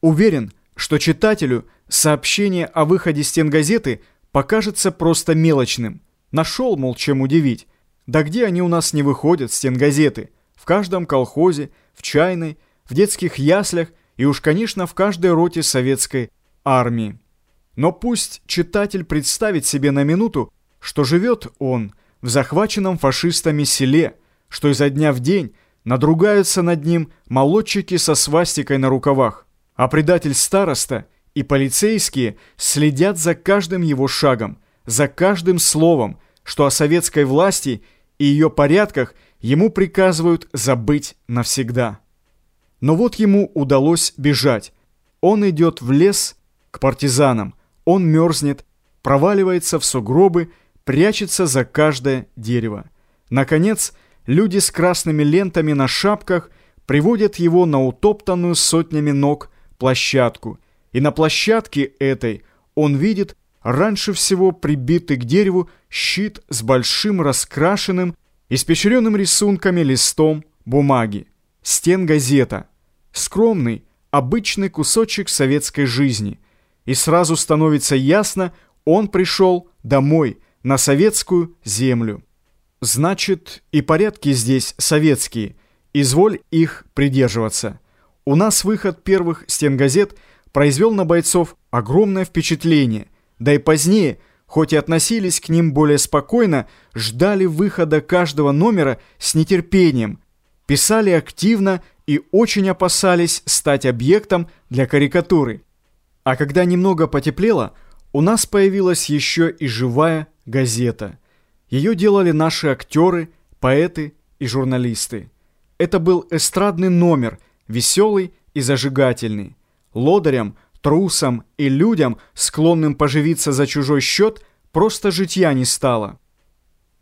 Уверен, что читателю сообщение о выходе стенгазеты покажется просто мелочным. Нашел, мол, чем удивить. Да где они у нас не выходят, стенгазеты? В каждом колхозе, в чайной, в детских яслях и уж, конечно, в каждой роте советской армии. Но пусть читатель представит себе на минуту, что живет он в захваченном фашистами селе, что изо дня в день надругаются над ним молодчики со свастикой на рукавах, а предатель староста и полицейские следят за каждым его шагом, за каждым словом, что о советской власти и ее порядках ему приказывают забыть навсегда. Но вот ему удалось бежать. Он идет в лес к партизанам, он мерзнет, проваливается в сугробы, прячется за каждое дерево. Наконец, люди с красными лентами на шапках приводят его на утоптанную сотнями ног площадку. И на площадке этой он видит раньше всего прибитый к дереву щит с большим раскрашенным, испещренным рисунками листом бумаги. Стен газета. Скромный, обычный кусочек советской жизни. И сразу становится ясно, он пришел домой, на советскую землю. Значит, и порядки здесь советские. Изволь их придерживаться. У нас выход первых стенгазет произвел на бойцов огромное впечатление. Да и позднее, хоть и относились к ним более спокойно, ждали выхода каждого номера с нетерпением. Писали активно и очень опасались стать объектом для карикатуры. А когда немного потеплело, у нас появилась еще и живая газета. Ее делали наши актеры, поэты и журналисты. Это был эстрадный номер, веселый и зажигательный. Лодырям, трусам и людям, склонным поживиться за чужой счет, просто житья не стало.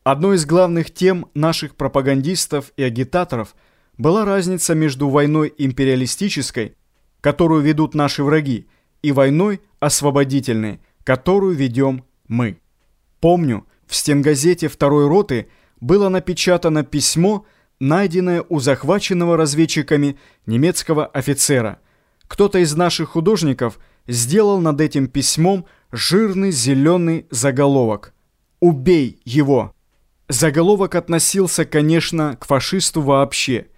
Одной из главных тем наших пропагандистов и агитаторов была разница между войной империалистической, которую ведут наши враги, и войной освободительной, которую ведем мы. Помню, в стенгазете второй роты было напечатано письмо, найденное у захваченного разведчиками немецкого офицера. Кто-то из наших художников сделал над этим письмом жирный зеленый заголовок «Убей его!». Заголовок относился, конечно, к фашисту вообще.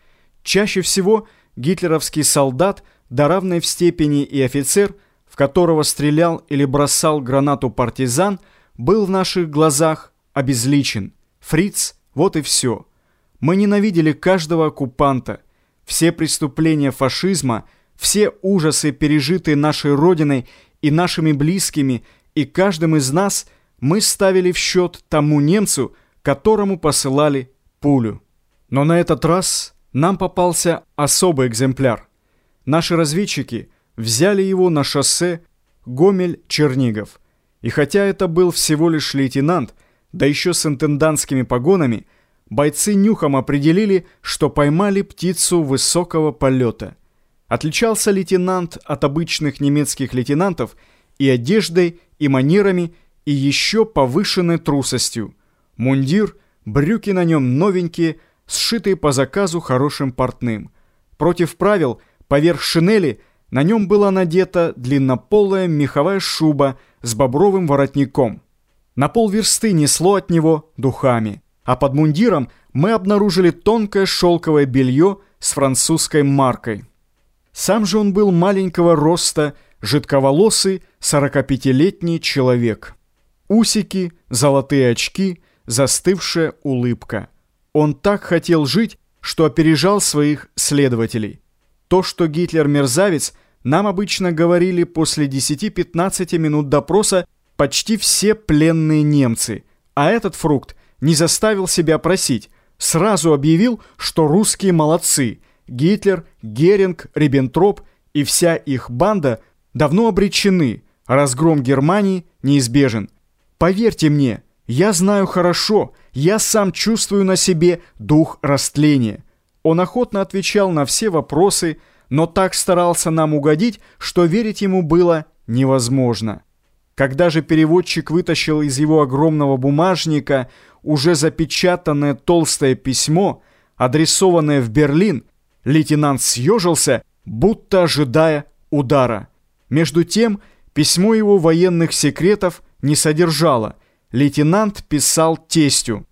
Чаще всего гитлеровский солдат, до равной в степени и офицер, в которого стрелял или бросал гранату партизан, был в наших глазах обезличен. Фриц, вот и все. Мы ненавидели каждого оккупанта. Все преступления фашизма, все ужасы, пережитые нашей Родиной и нашими близкими, и каждым из нас мы ставили в счет тому немцу, которому посылали пулю. Но на этот раз нам попался особый экземпляр. Наши разведчики взяли его на шоссе Гомель-Чернигов. И хотя это был всего лишь лейтенант, да еще с интендантскими погонами, бойцы нюхом определили, что поймали птицу высокого полета. Отличался лейтенант от обычных немецких лейтенантов и одеждой, и манерами, и еще повышенной трусостью. Мундир, брюки на нем новенькие, сшитые по заказу хорошим портным. Против правил, поверх шинели – на нем была надета длиннополая меховая шуба с бобровым воротником. На полверсты несло от него духами, а под мундиром мы обнаружили тонкое шелковое белье с французской маркой. Сам же он был маленького роста, жидковолосый, 45-летний человек. Усики, золотые очки, застывшая улыбка. Он так хотел жить, что опережал своих следователей. То, что Гитлер мерзавец, нам обычно говорили после 10-15 минут допроса почти все пленные немцы. А этот фрукт не заставил себя просить. Сразу объявил, что русские молодцы. Гитлер, Геринг, Риббентроп и вся их банда давно обречены. Разгром Германии неизбежен. Поверьте мне, я знаю хорошо, я сам чувствую на себе дух растления. Он охотно отвечал на все вопросы, но так старался нам угодить, что верить ему было невозможно. Когда же переводчик вытащил из его огромного бумажника уже запечатанное толстое письмо, адресованное в Берлин, лейтенант съежился, будто ожидая удара. Между тем, письмо его военных секретов не содержало. Лейтенант писал тестю.